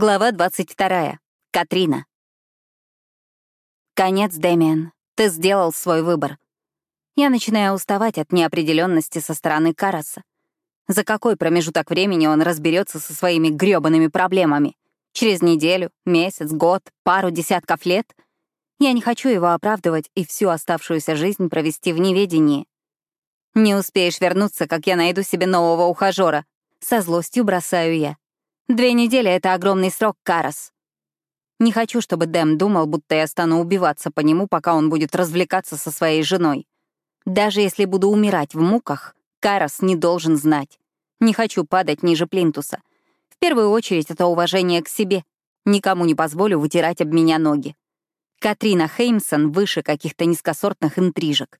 Глава 22. Катрина. Конец, Дэмиан. Ты сделал свой выбор. Я начинаю уставать от неопределенности со стороны Караса. За какой промежуток времени он разберется со своими грёбаными проблемами? Через неделю, месяц, год, пару десятков лет? Я не хочу его оправдывать и всю оставшуюся жизнь провести в неведении. Не успеешь вернуться, как я найду себе нового ухажера. Со злостью бросаю я. Две недели — это огромный срок, Карас. Не хочу, чтобы Дэм думал, будто я стану убиваться по нему, пока он будет развлекаться со своей женой. Даже если буду умирать в муках, Карас не должен знать. Не хочу падать ниже плинтуса. В первую очередь это уважение к себе. Никому не позволю вытирать об меня ноги. Катрина Хеймсон выше каких-то низкосортных интрижек.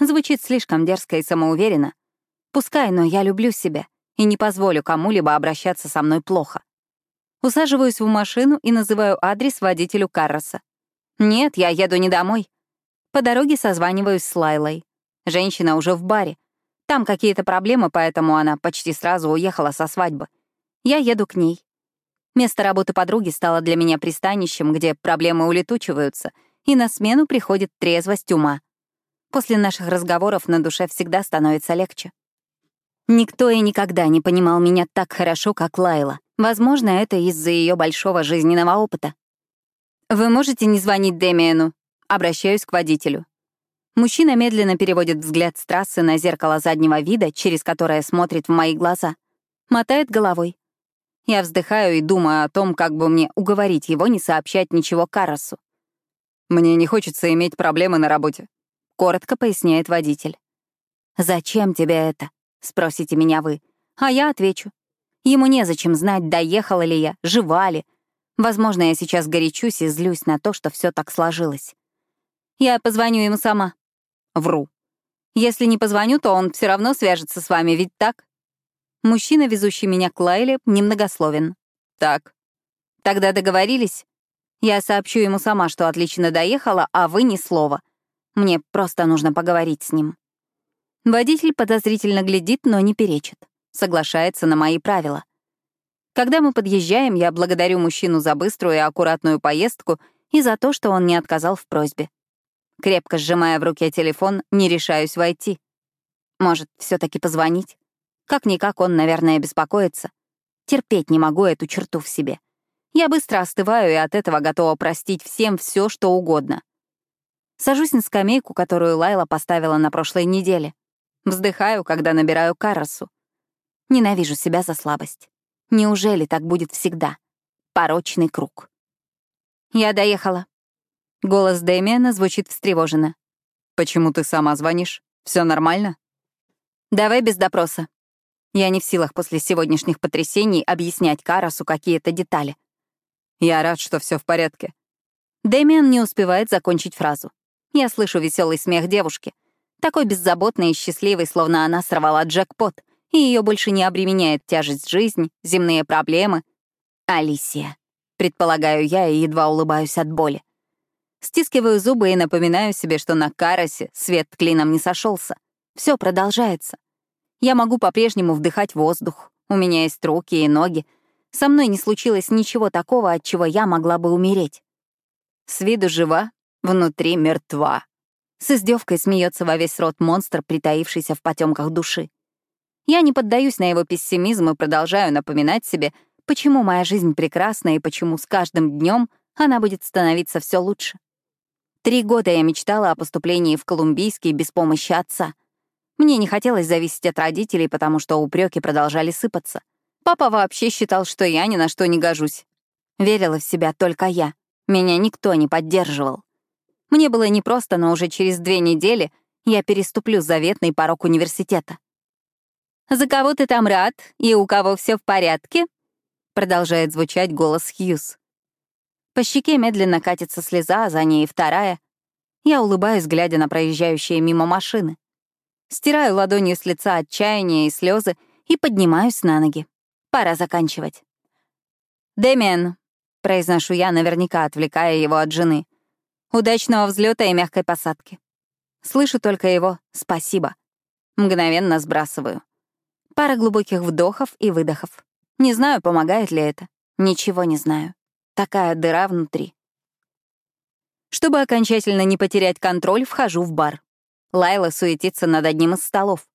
Звучит слишком дерзко и самоуверенно. Пускай, но я люблю себя и не позволю кому-либо обращаться со мной плохо. Усаживаюсь в машину и называю адрес водителю Карроса. Нет, я еду не домой. По дороге созваниваюсь с Лайлой. Женщина уже в баре. Там какие-то проблемы, поэтому она почти сразу уехала со свадьбы. Я еду к ней. Место работы подруги стало для меня пристанищем, где проблемы улетучиваются, и на смену приходит трезвость ума. После наших разговоров на душе всегда становится легче. Никто и никогда не понимал меня так хорошо, как Лайла. Возможно, это из-за ее большого жизненного опыта. «Вы можете не звонить Демиану?» Обращаюсь к водителю. Мужчина медленно переводит взгляд с трассы на зеркало заднего вида, через которое смотрит в мои глаза. Мотает головой. Я вздыхаю и думаю о том, как бы мне уговорить его не сообщать ничего Карасу. «Мне не хочется иметь проблемы на работе», — коротко поясняет водитель. «Зачем тебе это?» — спросите меня вы. А я отвечу. Ему незачем знать, доехала ли я, жива ли. Возможно, я сейчас горячусь и злюсь на то, что все так сложилось. Я позвоню ему сама. Вру. Если не позвоню, то он все равно свяжется с вами, ведь так? Мужчина, везущий меня к Лайле, немногословен. Так. Тогда договорились? Я сообщу ему сама, что отлично доехала, а вы ни слова. Мне просто нужно поговорить с ним. Водитель подозрительно глядит, но не перечит. Соглашается на мои правила. Когда мы подъезжаем, я благодарю мужчину за быструю и аккуратную поездку и за то, что он не отказал в просьбе. Крепко сжимая в руке телефон, не решаюсь войти. Может, все таки позвонить? Как-никак он, наверное, беспокоится. Терпеть не могу эту черту в себе. Я быстро остываю и от этого готова простить всем все, что угодно. Сажусь на скамейку, которую Лайла поставила на прошлой неделе. Вздыхаю, когда набираю Карасу. Ненавижу себя за слабость. Неужели так будет всегда? Порочный круг. Я доехала. Голос Дэмиана звучит встревоженно. «Почему ты сама звонишь? Все нормально?» «Давай без допроса. Я не в силах после сегодняшних потрясений объяснять Карасу какие-то детали. Я рад, что все в порядке. Дэмиан не успевает закончить фразу. Я слышу веселый смех девушки — такой беззаботной и счастливой, словно она сорвала джекпот, и ее больше не обременяет тяжесть жизни, земные проблемы. Алисия. Предполагаю я и едва улыбаюсь от боли. Стискиваю зубы и напоминаю себе, что на каросе свет клином не сошелся. Все продолжается. Я могу по-прежнему вдыхать воздух. У меня есть руки и ноги. Со мной не случилось ничего такого, от чего я могла бы умереть. С виду жива, внутри мертва. С издевкой смеется во весь рот монстр, притаившийся в потемках души. Я не поддаюсь на его пессимизм и продолжаю напоминать себе, почему моя жизнь прекрасна и почему с каждым днем она будет становиться все лучше. Три года я мечтала о поступлении в Колумбийский без помощи отца. Мне не хотелось зависеть от родителей, потому что упреки продолжали сыпаться. Папа вообще считал, что я ни на что не гожусь. Верила в себя только я. Меня никто не поддерживал. Мне было непросто, но уже через две недели я переступлю заветный порог университета. «За кого ты там рад? И у кого все в порядке?» Продолжает звучать голос Хьюз. По щеке медленно катится слеза, а за ней вторая. Я улыбаюсь, глядя на проезжающие мимо машины. Стираю ладонью с лица отчаяние и слезы и поднимаюсь на ноги. Пора заканчивать. «Дэмиан», — произношу я, наверняка отвлекая его от жены — Удачного взлета и мягкой посадки. Слышу только его «спасибо». Мгновенно сбрасываю. Пара глубоких вдохов и выдохов. Не знаю, помогает ли это. Ничего не знаю. Такая дыра внутри. Чтобы окончательно не потерять контроль, вхожу в бар. Лайла суетится над одним из столов.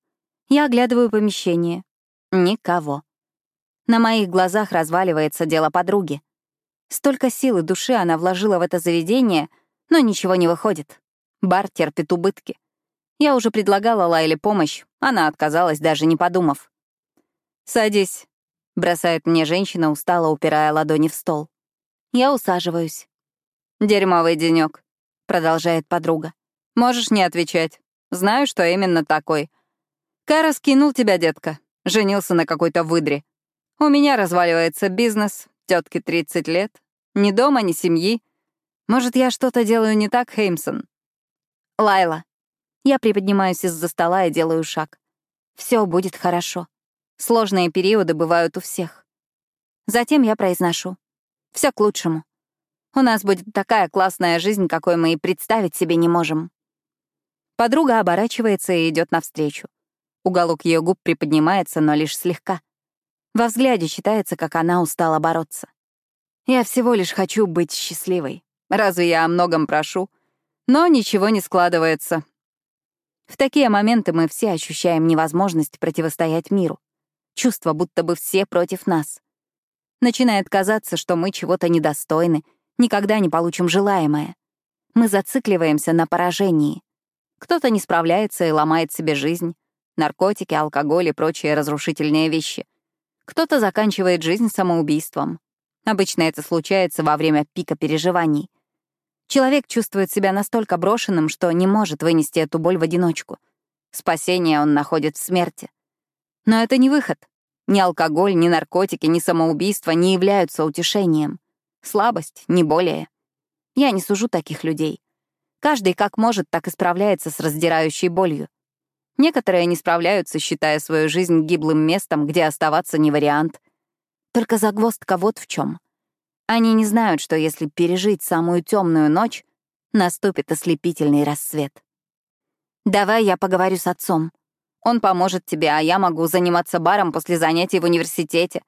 Я оглядываю помещение. Никого. На моих глазах разваливается дело подруги. Столько сил и души она вложила в это заведение, но ничего не выходит. Бар терпит убытки. Я уже предлагала Лайле помощь, она отказалась, даже не подумав. «Садись», — бросает мне женщина, устало упирая ладони в стол. Я усаживаюсь. «Дерьмовый денёк», — продолжает подруга. «Можешь не отвечать. Знаю, что именно такой. Кара скинул тебя, детка. Женился на какой-то выдре. У меня разваливается бизнес, тетке 30 лет. Ни дома, ни семьи. Может, я что-то делаю не так, Хеймсон?» «Лайла». Я приподнимаюсь из-за стола и делаю шаг. Все будет хорошо. Сложные периоды бывают у всех. Затем я произношу. Все к лучшему. У нас будет такая классная жизнь, какой мы и представить себе не можем. Подруга оборачивается и идет навстречу. Уголок ее губ приподнимается, но лишь слегка. Во взгляде читается, как она устала бороться. Я всего лишь хочу быть счастливой. Разве я о многом прошу? Но ничего не складывается. В такие моменты мы все ощущаем невозможность противостоять миру. Чувство, будто бы все против нас. Начинает казаться, что мы чего-то недостойны, никогда не получим желаемое. Мы зацикливаемся на поражении. Кто-то не справляется и ломает себе жизнь. Наркотики, алкоголь и прочие разрушительные вещи. Кто-то заканчивает жизнь самоубийством. Обычно это случается во время пика переживаний. Человек чувствует себя настолько брошенным, что не может вынести эту боль в одиночку. Спасение он находит в смерти. Но это не выход. Ни алкоголь, ни наркотики, ни самоубийство не являются утешением. Слабость, не более. Я не сужу таких людей. Каждый как может, так и справляется с раздирающей болью. Некоторые не справляются, считая свою жизнь гиблым местом, где оставаться не вариант. Только загвоздка вот в чем. Они не знают, что если пережить самую темную ночь, наступит ослепительный рассвет. «Давай я поговорю с отцом. Он поможет тебе, а я могу заниматься баром после занятий в университете.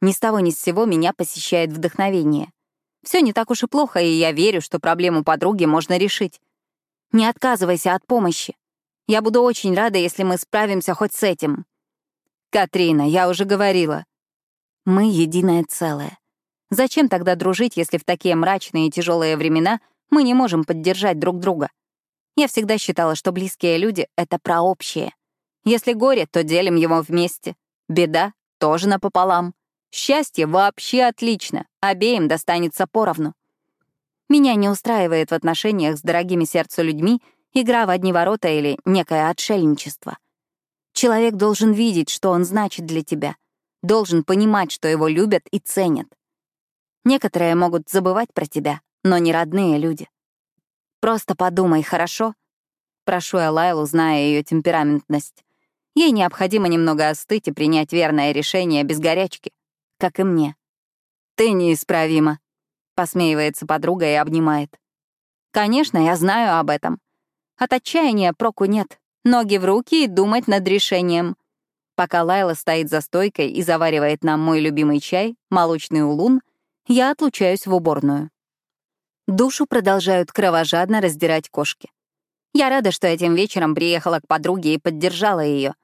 Ни с того ни с сего меня посещает вдохновение. Все не так уж и плохо, и я верю, что проблему подруги можно решить. Не отказывайся от помощи. Я буду очень рада, если мы справимся хоть с этим. Катрина, я уже говорила. Мы единое целое. Зачем тогда дружить, если в такие мрачные и тяжелые времена мы не можем поддержать друг друга? Я всегда считала, что близкие люди — это про общее. Если горе, то делим его вместе. Беда — тоже напополам. Счастье вообще отлично, обеим достанется поровну. Меня не устраивает в отношениях с дорогими сердцу людьми игра в одни ворота или некое отшельничество. Человек должен видеть, что он значит для тебя, должен понимать, что его любят и ценят. Некоторые могут забывать про тебя, но не родные люди. Просто подумай, хорошо? Прошу я Лайлу, зная ее темпераментность. Ей необходимо немного остыть и принять верное решение без горячки как и мне. «Ты неисправима», — посмеивается подруга и обнимает. «Конечно, я знаю об этом. От отчаяния проку нет. Ноги в руки и думать над решением». Пока Лайла стоит за стойкой и заваривает нам мой любимый чай, молочный улун, я отлучаюсь в уборную. Душу продолжают кровожадно раздирать кошки. Я рада, что этим вечером приехала к подруге и поддержала ее.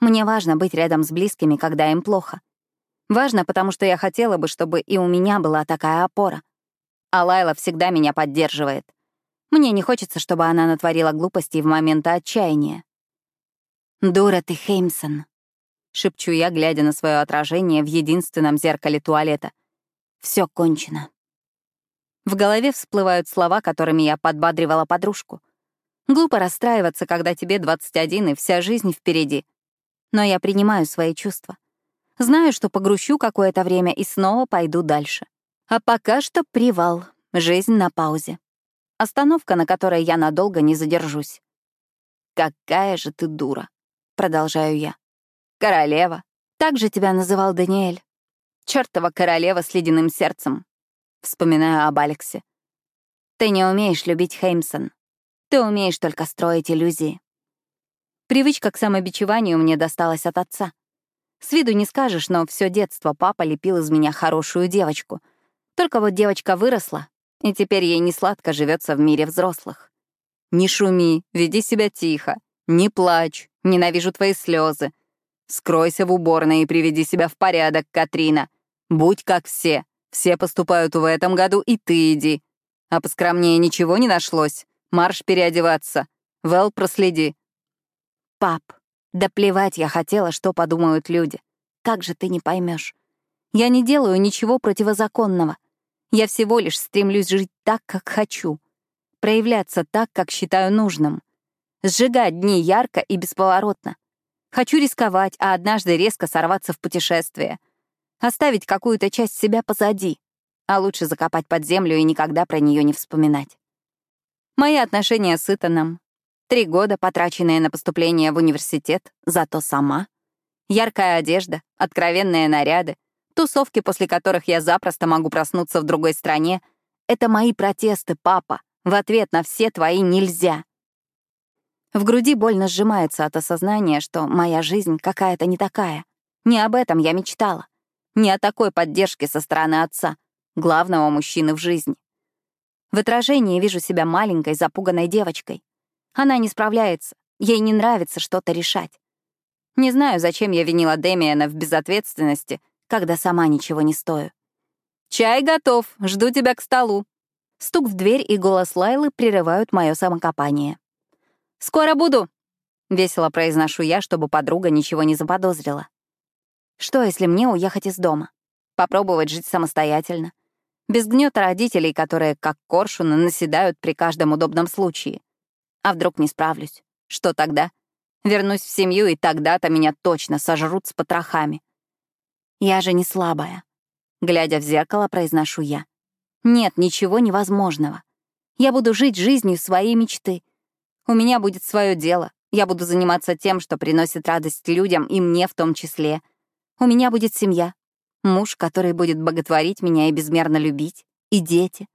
Мне важно быть рядом с близкими, когда им плохо. Важно, потому что я хотела бы, чтобы и у меня была такая опора. А Лайла всегда меня поддерживает. Мне не хочется, чтобы она натворила глупостей в моменты отчаяния. «Дура ты, Хеймсон», — шепчу я, глядя на свое отражение в единственном зеркале туалета. Все кончено. В голове всплывают слова, которыми я подбадривала подружку. Глупо расстраиваться, когда тебе 21 и вся жизнь впереди. Но я принимаю свои чувства. Знаю, что погрущу какое-то время и снова пойду дальше. А пока что привал, жизнь на паузе. Остановка, на которой я надолго не задержусь. «Какая же ты дура!» — продолжаю я. «Королева!» — так же тебя называл Даниэль. Чёртова королева с ледяным сердцем. Вспоминаю об Алексе. Ты не умеешь любить Хеймсон. Ты умеешь только строить иллюзии. Привычка к самобичеванию мне досталась от отца. С виду не скажешь, но все детство папа лепил из меня хорошую девочку. Только вот девочка выросла, и теперь ей не сладко живется в мире взрослых. Не шуми, веди себя тихо, не плачь, ненавижу твои слезы. Скройся в уборной и приведи себя в порядок, Катрина. Будь как все. Все поступают в этом году, и ты иди. А поскромнее ничего не нашлось. Марш переодеваться. Вэл, проследи. Пап, да плевать я хотела, что подумают люди. Как же ты не поймешь? Я не делаю ничего противозаконного. Я всего лишь стремлюсь жить так, как хочу. Проявляться так, как считаю нужным. Сжигать дни ярко и бесповоротно. Хочу рисковать, а однажды резко сорваться в путешествие. Оставить какую-то часть себя позади, а лучше закопать под землю и никогда про нее не вспоминать. Мои отношения с Итаном. Три года, потраченные на поступление в университет, зато сама. Яркая одежда, откровенные наряды, тусовки, после которых я запросто могу проснуться в другой стране — это мои протесты, папа, в ответ на все твои «нельзя». В груди больно сжимается от осознания, что моя жизнь какая-то не такая. Не об этом я мечтала. Не о такой поддержке со стороны отца, главного мужчины в жизни. В отражении вижу себя маленькой, запуганной девочкой. Она не справляется, ей не нравится что-то решать. Не знаю, зачем я винила Демиана в безответственности, когда сама ничего не стою. «Чай готов, жду тебя к столу». Стук в дверь и голос Лайлы прерывают мое самокопание. «Скоро буду!» — весело произношу я, чтобы подруга ничего не заподозрила. Что, если мне уехать из дома? Попробовать жить самостоятельно? Без гнета родителей, которые, как коршуны, наседают при каждом удобном случае. А вдруг не справлюсь? Что тогда? Вернусь в семью, и тогда-то меня точно сожрут с потрохами. Я же не слабая. Глядя в зеркало, произношу я. Нет ничего невозможного. Я буду жить жизнью своей мечты, у меня будет свое дело. Я буду заниматься тем, что приносит радость людям, и мне в том числе. У меня будет семья. Муж, который будет боготворить меня и безмерно любить. И дети.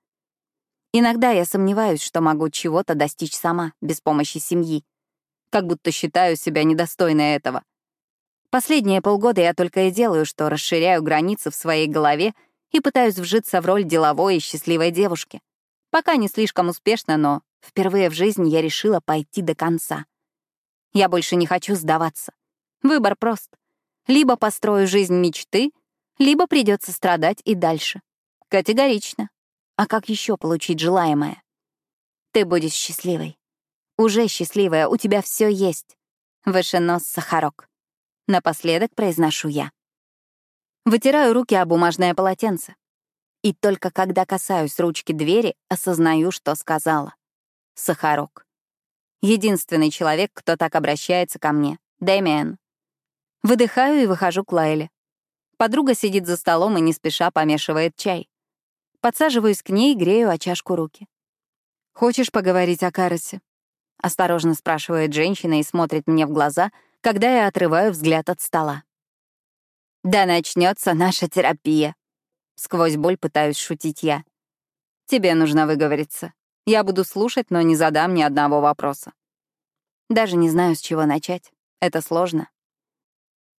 Иногда я сомневаюсь, что могу чего-то достичь сама, без помощи семьи. Как будто считаю себя недостойной этого. Последние полгода я только и делаю, что расширяю границы в своей голове и пытаюсь вжиться в роль деловой и счастливой девушки. Пока не слишком успешно, но Впервые в жизни я решила пойти до конца. Я больше не хочу сдаваться. Выбор прост. Либо построю жизнь мечты, либо придется страдать и дальше. Категорично. А как еще получить желаемое? Ты будешь счастливой. Уже счастливая, у тебя все есть. Выше нос сахарок. Напоследок произношу я. Вытираю руки о бумажное полотенце. И только когда касаюсь ручки двери, осознаю, что сказала. Сахарок. Единственный человек, кто так обращается ко мне — Дэмиан. Выдыхаю и выхожу к Лайле. Подруга сидит за столом и не спеша помешивает чай. Подсаживаюсь к ней и грею о чашку руки. «Хочешь поговорить о Карасе?» — осторожно спрашивает женщина и смотрит мне в глаза, когда я отрываю взгляд от стола. «Да начнется наша терапия», — сквозь боль пытаюсь шутить я. «Тебе нужно выговориться. Я буду слушать, но не задам ни одного вопроса. Даже не знаю, с чего начать. Это сложно.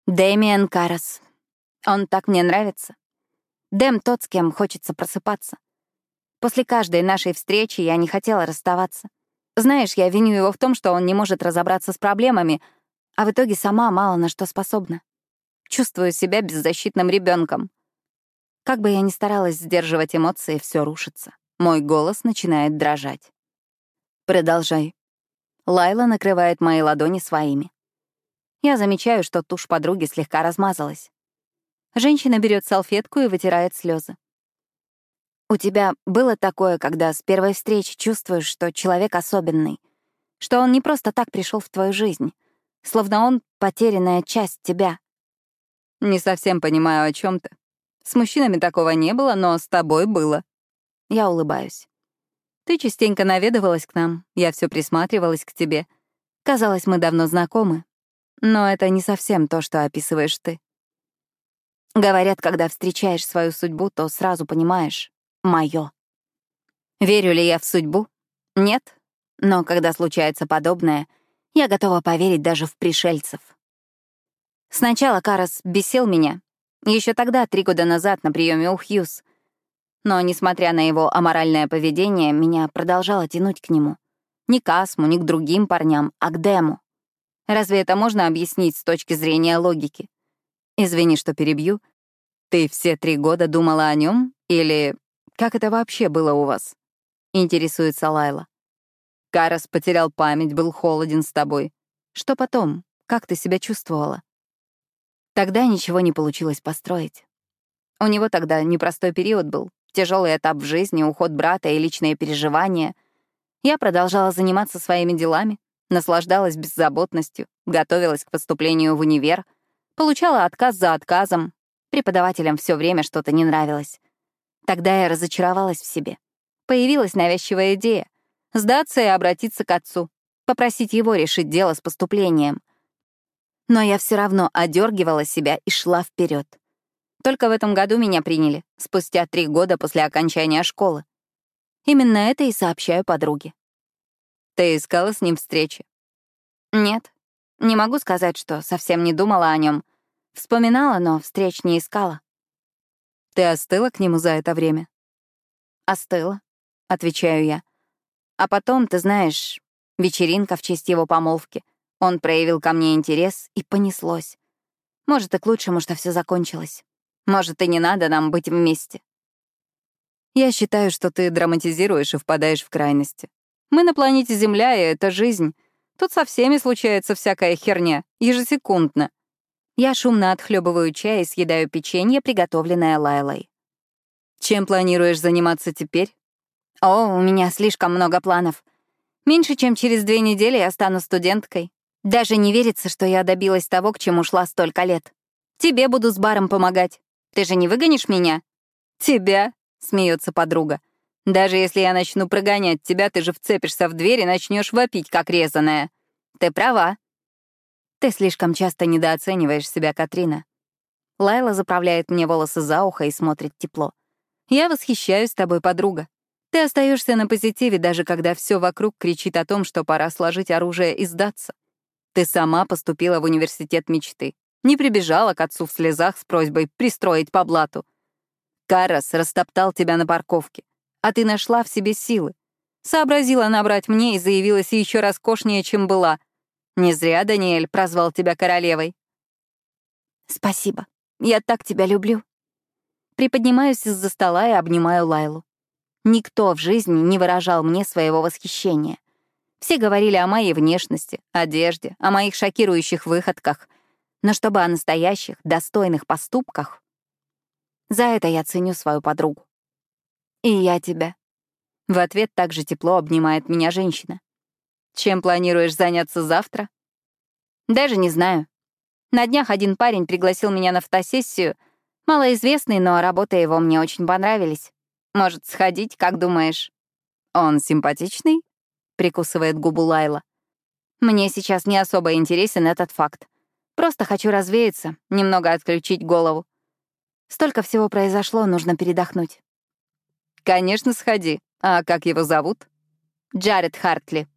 Дэмиен Карас. Он так мне нравится. Дэм тот, с кем хочется просыпаться. После каждой нашей встречи я не хотела расставаться. Знаешь, я виню его в том, что он не может разобраться с проблемами, а в итоге сама мало на что способна. Чувствую себя беззащитным ребенком. Как бы я ни старалась сдерживать эмоции, все рушится. Мой голос начинает дрожать. Продолжай. Лайла накрывает мои ладони своими. Я замечаю, что тушь подруги слегка размазалась. Женщина берет салфетку и вытирает слезы. У тебя было такое, когда с первой встречи чувствуешь, что человек особенный, что он не просто так пришел в твою жизнь, словно он потерянная часть тебя. Не совсем понимаю, о чем ты. С мужчинами такого не было, но с тобой было. Я улыбаюсь. Ты частенько наведывалась к нам, я все присматривалась к тебе. Казалось, мы давно знакомы. Но это не совсем то, что описываешь ты. Говорят, когда встречаешь свою судьбу, то сразу понимаешь — моё. Верю ли я в судьбу? Нет. Но когда случается подобное, я готова поверить даже в пришельцев. Сначала Карас бесил меня. Еще тогда, три года назад, на приеме у Хьюз. Но, несмотря на его аморальное поведение, меня продолжало тянуть к нему. Не к Асму, не к другим парням, а к Дему. Разве это можно объяснить с точки зрения логики? Извини, что перебью. Ты все три года думала о нем? Или как это вообще было у вас? Интересуется Лайла. Карас потерял память, был холоден с тобой. Что потом? Как ты себя чувствовала? Тогда ничего не получилось построить. У него тогда непростой период был, тяжелый этап в жизни, уход брата и личные переживания. Я продолжала заниматься своими делами, наслаждалась беззаботностью, готовилась к поступлению в универ, получала отказ за отказом. Преподавателям все время что-то не нравилось. Тогда я разочаровалась в себе. Появилась навязчивая идея — сдаться и обратиться к отцу, попросить его решить дело с поступлением. Но я все равно одергивала себя и шла вперед. Только в этом году меня приняли, спустя три года после окончания школы. Именно это и сообщаю подруге. Ты искала с ним встречи? Нет. Не могу сказать, что совсем не думала о нем. Вспоминала, но встреч не искала. Ты остыла к нему за это время? Остыла, отвечаю я. А потом, ты знаешь, вечеринка в честь его помолвки. Он проявил ко мне интерес, и понеслось. Может, и к лучшему, что все закончилось. Может, и не надо нам быть вместе. Я считаю, что ты драматизируешь и впадаешь в крайности. Мы на планете Земля, и это жизнь. Тут со всеми случается всякая херня, ежесекундно. Я шумно отхлебываю чай и съедаю печенье, приготовленное Лайлой. Чем планируешь заниматься теперь? О, у меня слишком много планов. Меньше чем через две недели я стану студенткой. Даже не верится, что я добилась того, к чему шла столько лет. Тебе буду с баром помогать. Ты же не выгонишь меня? Тебя? Смеется подруга. Даже если я начну прогонять тебя, ты же вцепишься в дверь и начнешь вопить, как резаная. Ты права. Ты слишком часто недооцениваешь себя, Катрина. Лайла заправляет мне волосы за ухо и смотрит тепло. Я восхищаюсь тобой, подруга. Ты остаешься на позитиве, даже когда все вокруг кричит о том, что пора сложить оружие и сдаться. Ты сама поступила в университет мечты. Не прибежала к отцу в слезах с просьбой пристроить по блату. Карас растоптал тебя на парковке а ты нашла в себе силы. Сообразила набрать мне и заявилась еще роскошнее, чем была. Не зря Даниэль прозвал тебя королевой. Спасибо. Я так тебя люблю. Приподнимаюсь из-за стола и обнимаю Лайлу. Никто в жизни не выражал мне своего восхищения. Все говорили о моей внешности, одежде, о моих шокирующих выходках, но чтобы о настоящих, достойных поступках. За это я ценю свою подругу. «И я тебя». В ответ также тепло обнимает меня женщина. «Чем планируешь заняться завтра?» «Даже не знаю. На днях один парень пригласил меня на фотосессию. Малоизвестный, но работы его мне очень понравились. Может, сходить, как думаешь?» «Он симпатичный?» — прикусывает губу Лайла. «Мне сейчас не особо интересен этот факт. Просто хочу развеяться, немного отключить голову. Столько всего произошло, нужно передохнуть. «Конечно, сходи. А как его зовут?» «Джаред Хартли».